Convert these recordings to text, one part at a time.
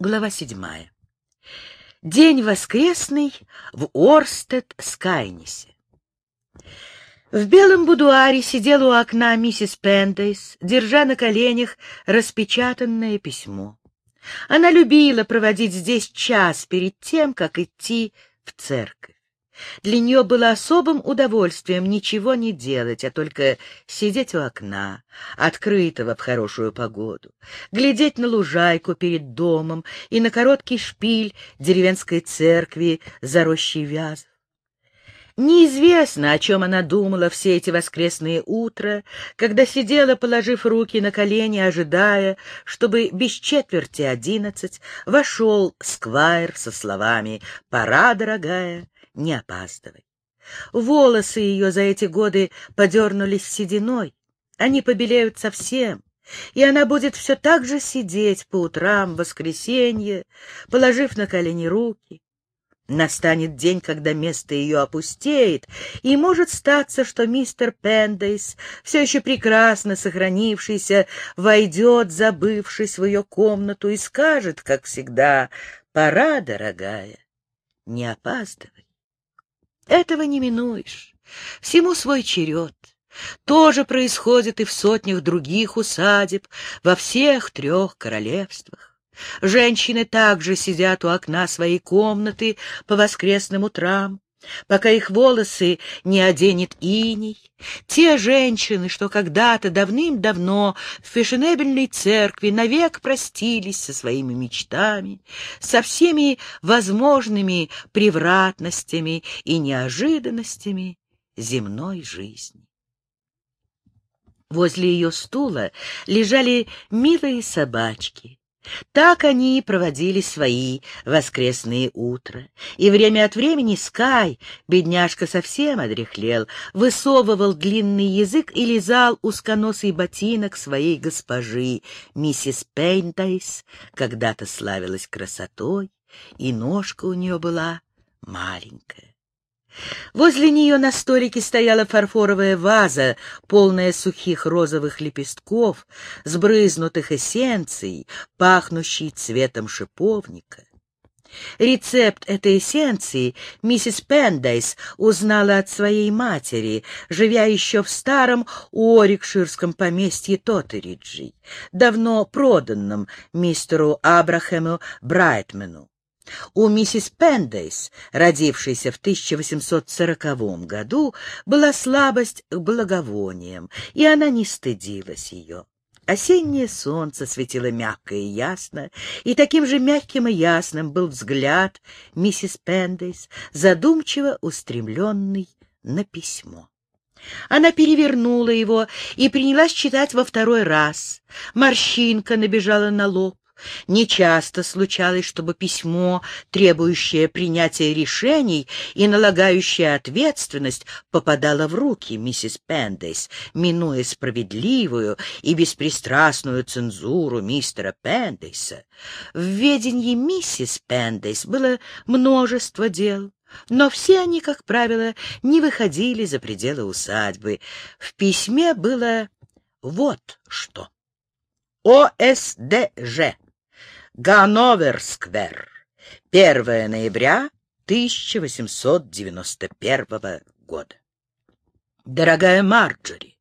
Глава седьмая. День воскресный в Орстед-Скайнисе. В белом будуаре сидела у окна миссис Пендейс, держа на коленях распечатанное письмо. Она любила проводить здесь час перед тем, как идти в церковь. Для нее было особым удовольствием ничего не делать, а только сидеть у окна, открытого в хорошую погоду, глядеть на лужайку перед домом и на короткий шпиль деревенской церкви за рощей вязов. Неизвестно, о чем она думала все эти воскресные утра, когда сидела, положив руки на колени, ожидая, чтобы без четверти одиннадцать вошел Сквайр со словами «Пора, дорогая, не опаздывай». Волосы ее за эти годы подернулись сединой, они побелеют совсем, и она будет все так же сидеть по утрам воскресенье, положив на колени руки, Настанет день, когда место ее опустеет, и может статься, что мистер Пендейс, все еще прекрасно сохранившийся, войдет, забывшись в ее комнату, и скажет, как всегда, «Пора, дорогая, не опаздывай». Этого не минуешь. Всему свой черед. То же происходит и в сотнях других усадеб, во всех трех королевствах. Женщины также сидят у окна своей комнаты по воскресным утрам, пока их волосы не оденет иней. Те женщины, что когда-то давным-давно в фешенебельной церкви навек простились со своими мечтами, со всеми возможными превратностями и неожиданностями земной жизни. Возле ее стула лежали милые собачки, так они и проводили свои воскресные утра. И время от времени Скай, бедняжка совсем одряхлел, высовывал длинный язык и лизал узконосый ботинок своей госпожи. Миссис Пейнтайс когда-то славилась красотой, и ножка у нее была маленькая. Возле нее на столике стояла фарфоровая ваза, полная сухих розовых лепестков, сбрызнутых эссенцией, пахнущей цветом шиповника. Рецепт этой эссенции миссис Пендайс узнала от своей матери, живя еще в старом Уорикширском поместье Тоттериджи, давно проданном мистеру Абрахэму Брайтмену. У миссис Пендейс, родившейся в 1840 году, была слабость к благовониям, и она не стыдилась ее. Осеннее солнце светило мягко и ясно, и таким же мягким и ясным был взгляд миссис Пендейс, задумчиво устремленный на письмо. Она перевернула его и принялась читать во второй раз. Морщинка набежала на лоб. Нечасто случалось, чтобы письмо, требующее принятия решений и налагающее ответственность, попадало в руки миссис Пендейс, минуя справедливую и беспристрастную цензуру мистера Пендейса. В ведении миссис Пендейс было множество дел. Но все они, как правило, не выходили за пределы усадьбы. В письме было вот что. ОСДЖ. Ганновер-сквер. 1 ноября 1891 года. Дорогая Марджори,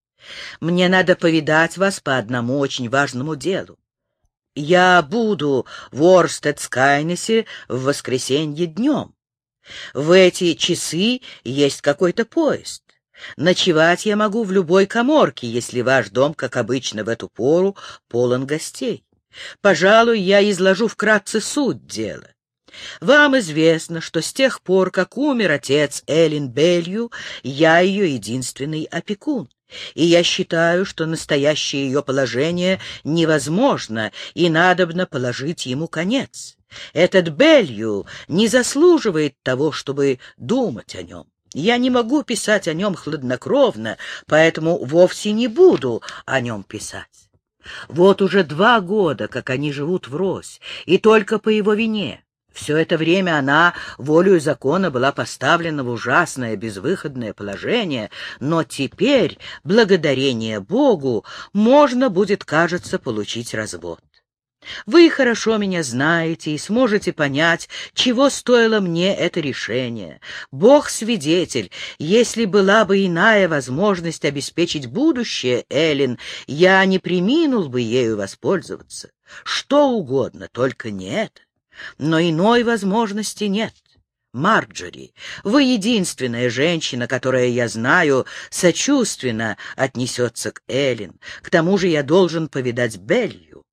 мне надо повидать вас по одному очень важному делу. Я буду в Орстед-Скайнесе в воскресенье днем. В эти часы есть какой-то поезд. Ночевать я могу в любой коморке, если ваш дом, как обычно в эту пору, полон гостей. Пожалуй, я изложу вкратце суть дела. Вам известно, что с тех пор, как умер отец Эллен Белью, я ее единственный опекун. И я считаю, что настоящее ее положение невозможно, и надобно положить ему конец. Этот Белью не заслуживает того, чтобы думать о нем. Я не могу писать о нем хладнокровно, поэтому вовсе не буду о нем писать. Вот уже два года, как они живут врозь, и только по его вине. Все это время она, волею закона, была поставлена в ужасное безвыходное положение, но теперь, благодарение Богу, можно будет, кажется, получить развод. Вы хорошо меня знаете и сможете понять, чего стоило мне это решение. Бог свидетель, если была бы иная возможность обеспечить будущее, Эллен, я не приминул бы ею воспользоваться. Что угодно, только не это. Но иной возможности нет. Марджори, вы единственная женщина, которая, я знаю, сочувственно отнесется к Эллен. К тому же я должен повидать Беллю.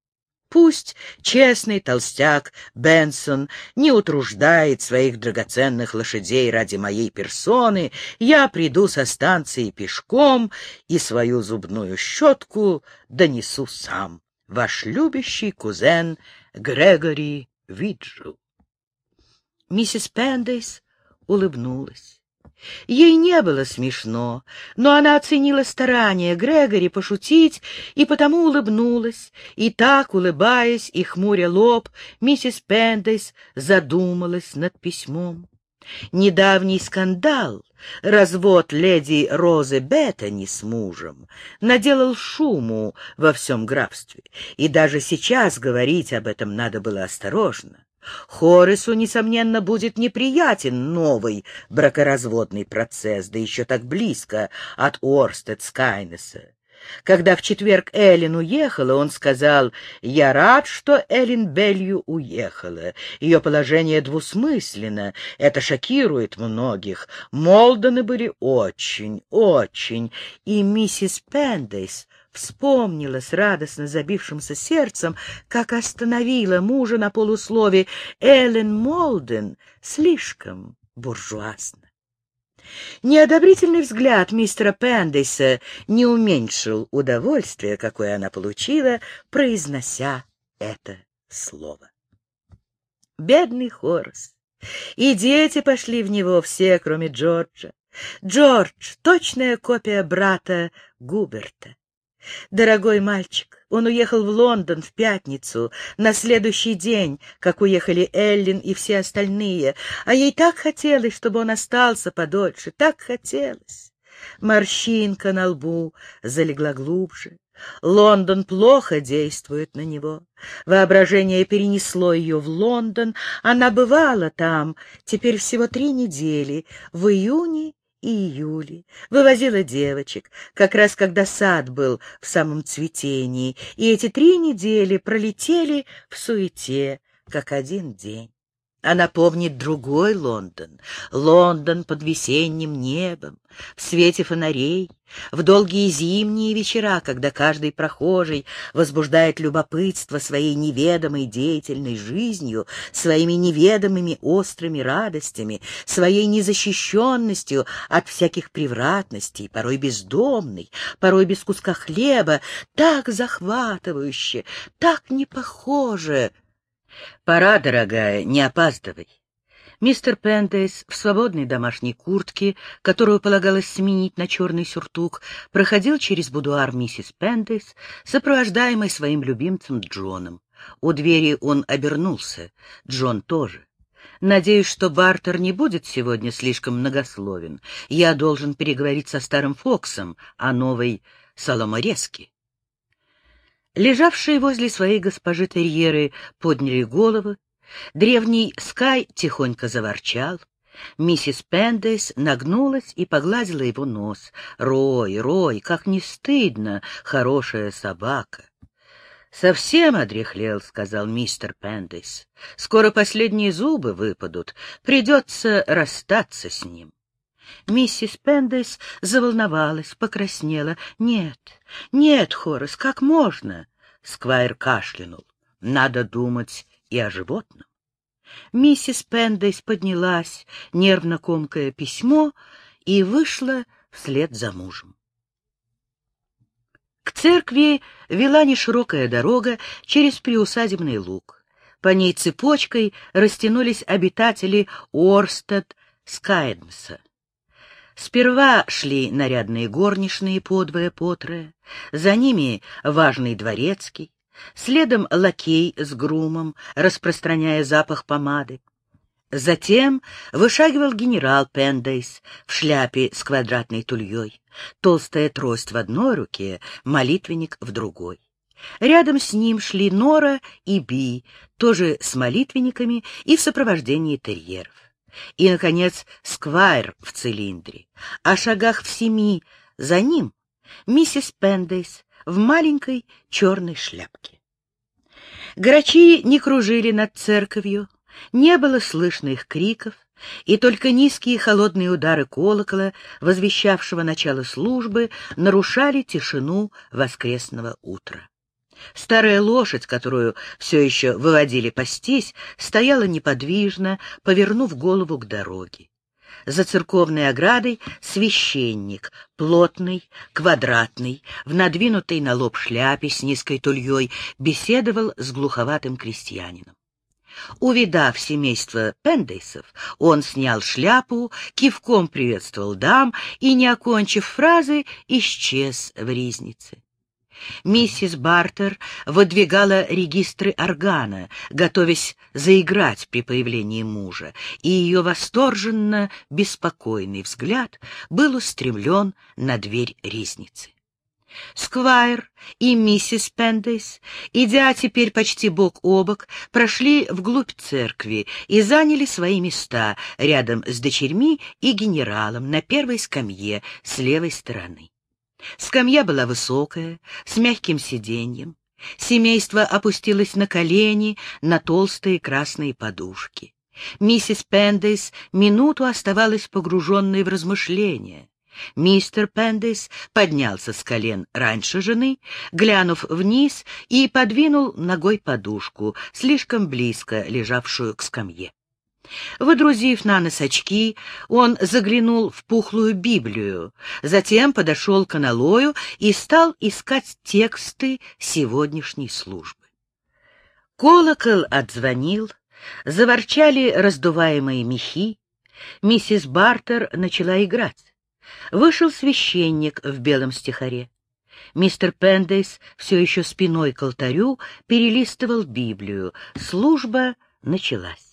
Пусть честный толстяк Бенсон не утруждает своих драгоценных лошадей ради моей персоны, я приду со станции пешком и свою зубную щетку донесу сам. Ваш любящий кузен Грегори Виджу. Миссис Пендейс улыбнулась. Ей не было смешно, но она оценила старание Грегори пошутить и потому улыбнулась. И так, улыбаясь и хмуря лоб, миссис Пендейс задумалась над письмом. Недавний скандал, развод леди Розы Беттани с мужем, наделал шуму во всем графстве, и даже сейчас говорить об этом надо было осторожно. Хорису, несомненно, будет неприятен новый бракоразводный процесс, да еще так близко от Орстед-Скайнеса. Когда в четверг Эллен уехала, он сказал, «Я рад, что Эллен Белью уехала. Ее положение двусмысленно, это шокирует многих. Молдоны были очень, очень, и миссис Пендейс вспомнила с радостно забившимся сердцем, как остановила мужа на полуслове Эллен Молден слишком буржуазно. Неодобрительный взгляд мистера Пендейса не уменьшил удовольствия, какое она получила, произнося это слово. Бедный Хорс. И дети пошли в него все, кроме Джорджа. Джордж — точная копия брата Губерта. Дорогой мальчик, он уехал в Лондон в пятницу, на следующий день, как уехали Эллин и все остальные, а ей так хотелось, чтобы он остался подольше, так хотелось. Морщинка на лбу залегла глубже. Лондон плохо действует на него. Воображение перенесло ее в Лондон. Она бывала там, теперь всего три недели, в июне июле, вывозила девочек, как раз когда сад был в самом цветении, и эти три недели пролетели в суете, как один день. Она помнит другой Лондон, Лондон под весенним небом, в свете фонарей, в долгие зимние вечера, когда каждый прохожий возбуждает любопытство своей неведомой деятельной жизнью, своими неведомыми острыми радостями, своей незащищенностью от всяких превратностей, порой бездомный, порой без куска хлеба, так захватывающе, так не похоже «Пора, дорогая, не опаздывай». Мистер Пендейс в свободной домашней куртке, которую полагалось сменить на черный сюртук, проходил через будуар миссис Пендейс, сопровождаемый своим любимцем Джоном. У двери он обернулся, Джон тоже. Надеюсь, что Бартер не будет сегодня слишком многословен. Я должен переговорить со старым Фоксом о новой соломорезке. Лежавшие возле своей госпожи терьеры подняли головы. Древний Скай тихонько заворчал. Миссис Пендейс нагнулась и погладила его нос. «Рой, Рой, как не стыдно, хорошая собака!» «Совсем одряхлел», — сказал мистер Пендейс. «Скоро последние зубы выпадут. Придется расстаться с ним». Миссис Пендейс заволновалась, покраснела. «Нет, нет, Хорас, как можно?» Сквайр кашлянул. «Надо думать и о животном». Миссис Пендейс поднялась, нервно комкая письмо, и вышла вслед за мужем. К церкви вела неширокая дорога через приусадебный луг. По ней цепочкой растянулись обитатели Орстед Скайдмса. Сперва шли нарядные горничные подвое-потрое, за ними важный дворецкий, следом лакей с грумом, распространяя запах помады. Затем вышагивал генерал Пендейс в шляпе с квадратной тульей, толстая трость в одной руке, молитвенник в другой. Рядом с ним шли Нора и Би, тоже с молитвенниками и в сопровождении терьеров. И, наконец, Сквайр в цилиндре. О шагах в семи за ним миссис Пендейс в маленькой черной шляпке. Грачи не кружили над церковью, не было слышно их криков, и только низкие холодные удары колокола, возвещавшего начало службы, нарушали тишину воскресного утра. Старая лошадь, которую все еще выводили пастись, стояла неподвижно, повернув голову к дороге. За церковной оградой священник, плотный, квадратный, в надвинутой на лоб шляпе с низкой тульей, беседовал с глуховатым крестьянином. Увидав семейство Пендейсов, он снял шляпу, кивком приветствовал дам и, не окончив фразы, исчез в ризнице. Миссис Бартер выдвигала регистры органа, готовясь заиграть при появлении мужа, и ее восторженно беспокойный взгляд был устремлен на дверь ризницы. Сквайр и миссис Пендейс, идя теперь почти бок о бок, прошли вглубь церкви и заняли свои места рядом с дочерьми и генералом на первой скамье с левой стороны. Скамья была высокая, с мягким сиденьем. Семейство опустилось на колени на толстые красные подушки. Миссис Пендейс минуту оставалась погруженной в размышления. Мистер Пендейс поднялся с колен раньше жены, глянув вниз и подвинул ногой подушку, слишком близко лежавшую к скамье. Выдрузив на нос очки, он заглянул в пухлую Библию, затем подошел к аналою и стал искать тексты сегодняшней службы. Колокол отзвонил, заворчали раздуваемые мехи, миссис Бартер начала играть. Вышел священник в белом стихаре. Мистер Пендейс все еще спиной к алтарю перелистывал Библию. Служба началась.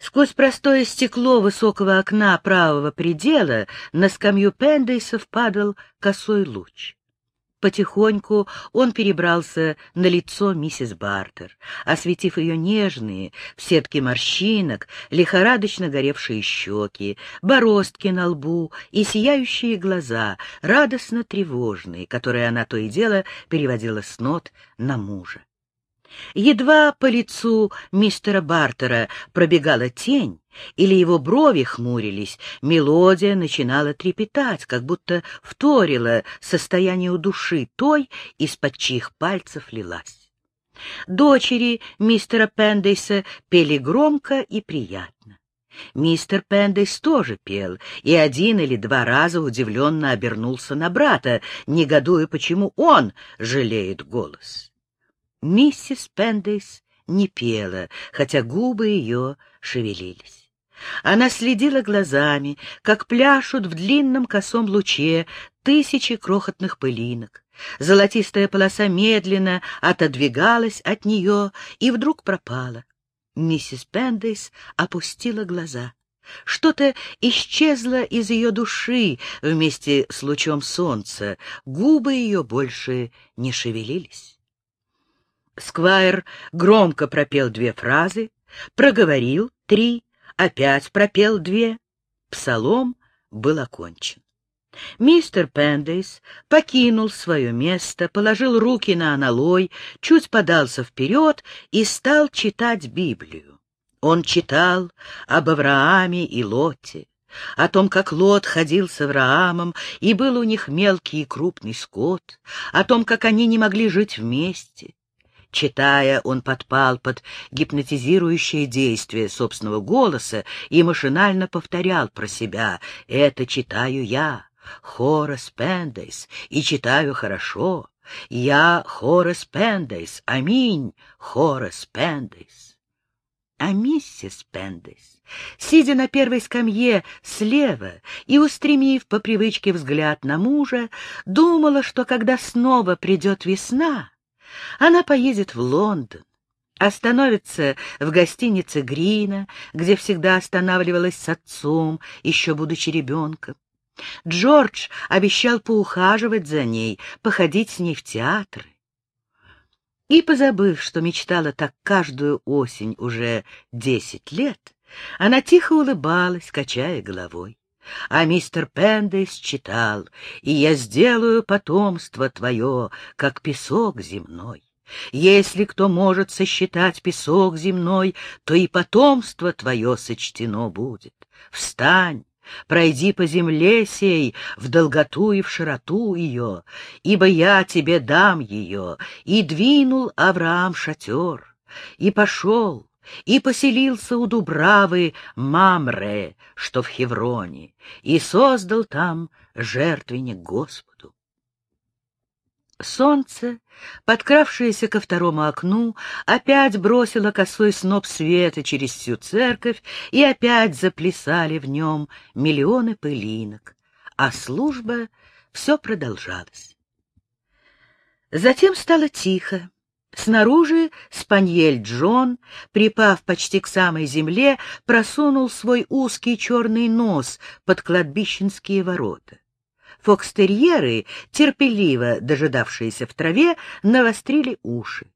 Сквозь простое стекло высокого окна правого предела на скамью Пендейсов падал косой луч. Потихоньку он перебрался на лицо миссис Бартер, осветив ее нежные, в сетке морщинок, лихорадочно горевшие щеки, бороздки на лбу и сияющие глаза, радостно тревожные, которые она то и дело переводила с нот на мужа. Едва по лицу мистера Бартера пробегала тень, или его брови хмурились, мелодия начинала трепетать, как будто вторила состоянию души той, из-под чьих пальцев лилась. Дочери мистера Пендейса пели громко и приятно. Мистер Пендейс тоже пел, и один или два раза удивленно обернулся на брата, негодуя, почему он жалеет голос. Миссис Пендейс не пела, хотя губы ее шевелились. Она следила глазами, как пляшут в длинном косом луче тысячи крохотных пылинок. Золотистая полоса медленно отодвигалась от нее и вдруг пропала. Миссис Пендейс опустила глаза. Что-то исчезло из ее души вместе с лучом солнца, губы ее больше не шевелились. Сквайр громко пропел две фразы, проговорил три, опять пропел две. Псалом был окончен. Мистер Пендейс покинул свое место, положил руки на аналой, чуть подался вперед и стал читать Библию. Он читал об Аврааме и Лоте, о том, как Лот ходил с Авраамом, и был у них мелкий и крупный скот, о том, как они не могли жить вместе, Читая, он подпал под гипнотизирующее действие собственного голоса и машинально повторял про себя «Это читаю я, Хорас Пендейс, и читаю хорошо. Я Хорас Пендейс, аминь, Хорас Пендейс». А миссис Пендейс, сидя на первой скамье слева и устремив по привычке взгляд на мужа, думала, что когда снова придет весна, она поедет в Лондон, остановится в гостинице Грина, где всегда останавливалась с отцом, еще будучи ребенком. Джордж обещал поухаживать за ней, походить с ней в театры. И, позабыв, что мечтала так каждую осень уже десять лет, она тихо улыбалась, качая головой. А мистер Пендейс читал, «И я сделаю потомство твое, как песок земной». Если кто может сосчитать песок земной, то и потомство твое сочтено будет. Встань, пройди по земле сей, в долготу и в широту ее, ибо я тебе дам ее. И двинул Авраам шатер, и пошел, и поселился у Дубравы Мамре, что в Хевроне, и создал там жертвенник Господу. Солнце, подкравшееся ко второму окну, опять бросило косой сноп света через всю церковь, и опять заплясали в нем миллионы пылинок, а служба все продолжалась. Затем стало тихо. Снаружи спаньель Джон, припав почти к самой земле, просунул свой узкий черный нос под кладбищенские ворота. Фокстерьеры, терпеливо дожидавшиеся в траве, навострили уши.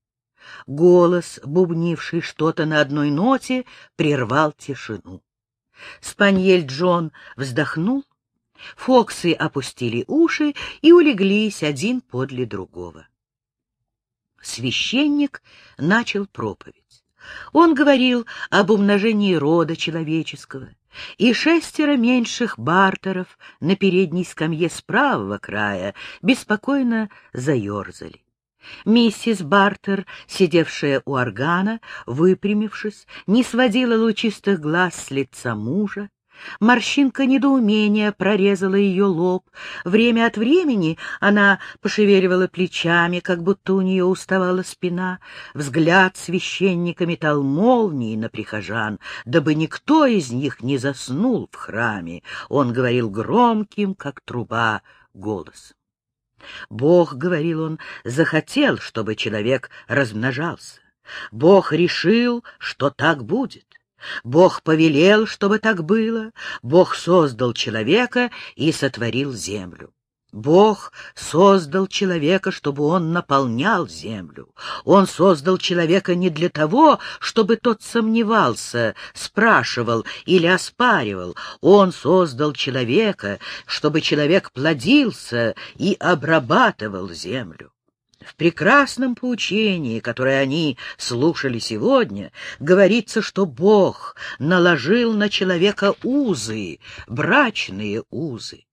Голос, бубнивший что-то на одной ноте, прервал тишину. Спаньель Джон вздохнул, фоксы опустили уши и улеглись один подле другого. Священник начал проповедь. Он говорил об умножении рода человеческого, и шестеро меньших бартеров на передней скамье с правого края беспокойно заерзали. Миссис Бартер, сидевшая у органа, выпрямившись, не сводила лучистых глаз с лица мужа, Морщинка недоумения прорезала ее лоб. Время от времени она пошевеливала плечами, как будто у нее уставала спина. Взгляд священника метал молнии на прихожан, дабы никто из них не заснул в храме. Он говорил громким, как труба, голосом. Бог, — говорил он, — захотел, чтобы человек размножался. Бог решил, что так будет. Бог повелел, чтобы так было, Бог создал человека и сотворил землю. Бог создал человека, чтобы он наполнял землю. Он создал человека не для того, чтобы тот сомневался, спрашивал или оспаривал. Он создал человека, чтобы человек плодился и обрабатывал землю. В прекрасном поучении, которое они слушали сегодня, говорится, что Бог наложил на человека узы, брачные узы.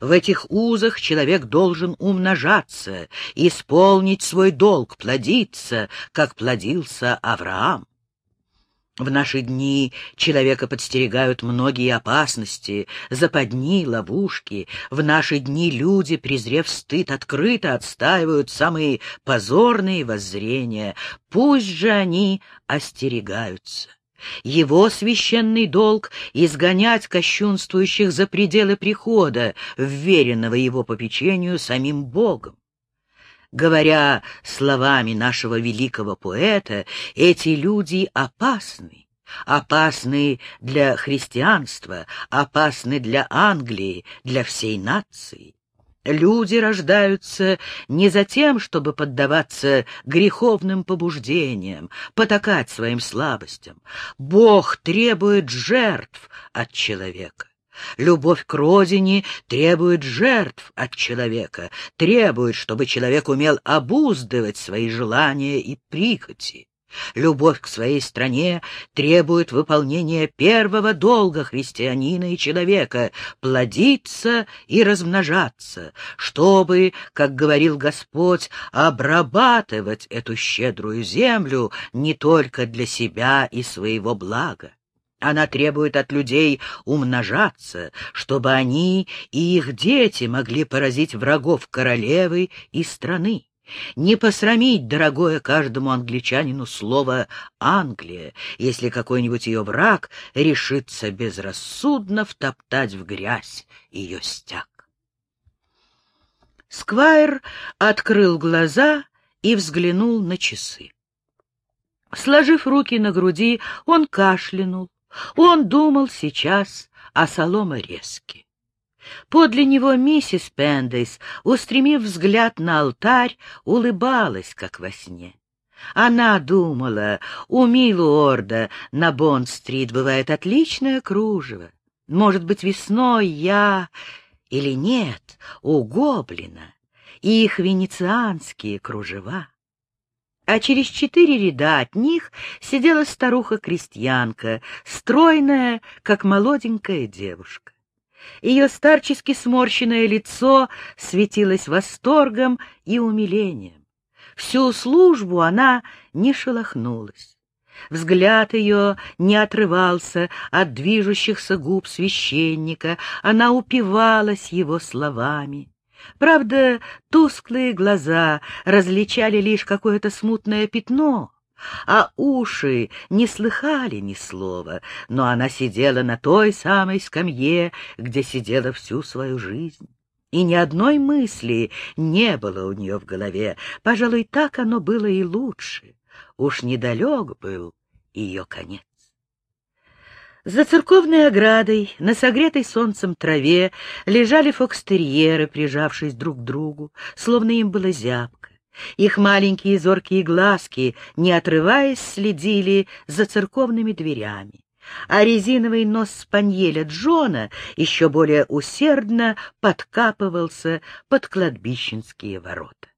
В этих узах человек должен умножаться, исполнить свой долг, плодиться, как плодился Авраам. В наши дни человека подстерегают многие опасности, западни, ловушки. В наши дни люди, презрев стыд, открыто отстаивают самые позорные воззрения. Пусть же они остерегаются. Его священный долг — изгонять кощунствующих за пределы прихода, вверенного его попечению самим Богом. Говоря словами нашего великого поэта, эти люди опасны, опасны для христианства, опасны для Англии, для всей нации. Люди рождаются не за тем, чтобы поддаваться греховным побуждениям, потакать своим слабостям. Бог требует жертв от человека. Любовь к родине требует жертв от человека, требует, чтобы человек умел обуздывать свои желания и прихоти. Любовь к своей стране требует выполнения первого долга христианина и человека — плодиться и размножаться, чтобы, как говорил Господь, обрабатывать эту щедрую землю не только для себя и своего блага. Она требует от людей умножаться, чтобы они и их дети могли поразить врагов королевы и страны. Не посрамить, дорогое каждому англичанину, слово «Англия», если какой-нибудь ее враг решится безрассудно втоптать в грязь ее стяг. Сквайр открыл глаза и взглянул на часы. Сложив руки на груди, он кашлянул, он думал сейчас о соломорезке. Подле него миссис Пендейс, устремив взгляд на алтарь, улыбалась, как во сне. Она думала, у Милуорда на Бонд-стрит бывает отличное кружево. Может быть, весной я... Или нет, у Гоблина. Их венецианские кружева. А через четыре ряда от них сидела старуха-крестьянка, стройная, как молоденькая девушка. Ее старчески сморщенное лицо светилось восторгом и умилением. Всю службу она не шелохнулась. Взгляд ее не отрывался от движущихся губ священника, она упивалась его словами. Правда, тусклые глаза различали лишь какое-то смутное пятно, а уши не слыхали ни слова, но она сидела на той самой скамье, где сидела всю свою жизнь. И ни одной мысли не было у нее в голове. Пожалуй, так оно было и лучше. Уж недалек был ее конец. За церковной оградой, на согретой солнцем траве, лежали фокстерьеры, прижавшись друг к другу, словно им было зябко. Их маленькие зоркие глазки, не отрываясь, следили за церковными дверями, а резиновый нос спаньеля Джона еще более усердно подкапывался под кладбищенские ворота.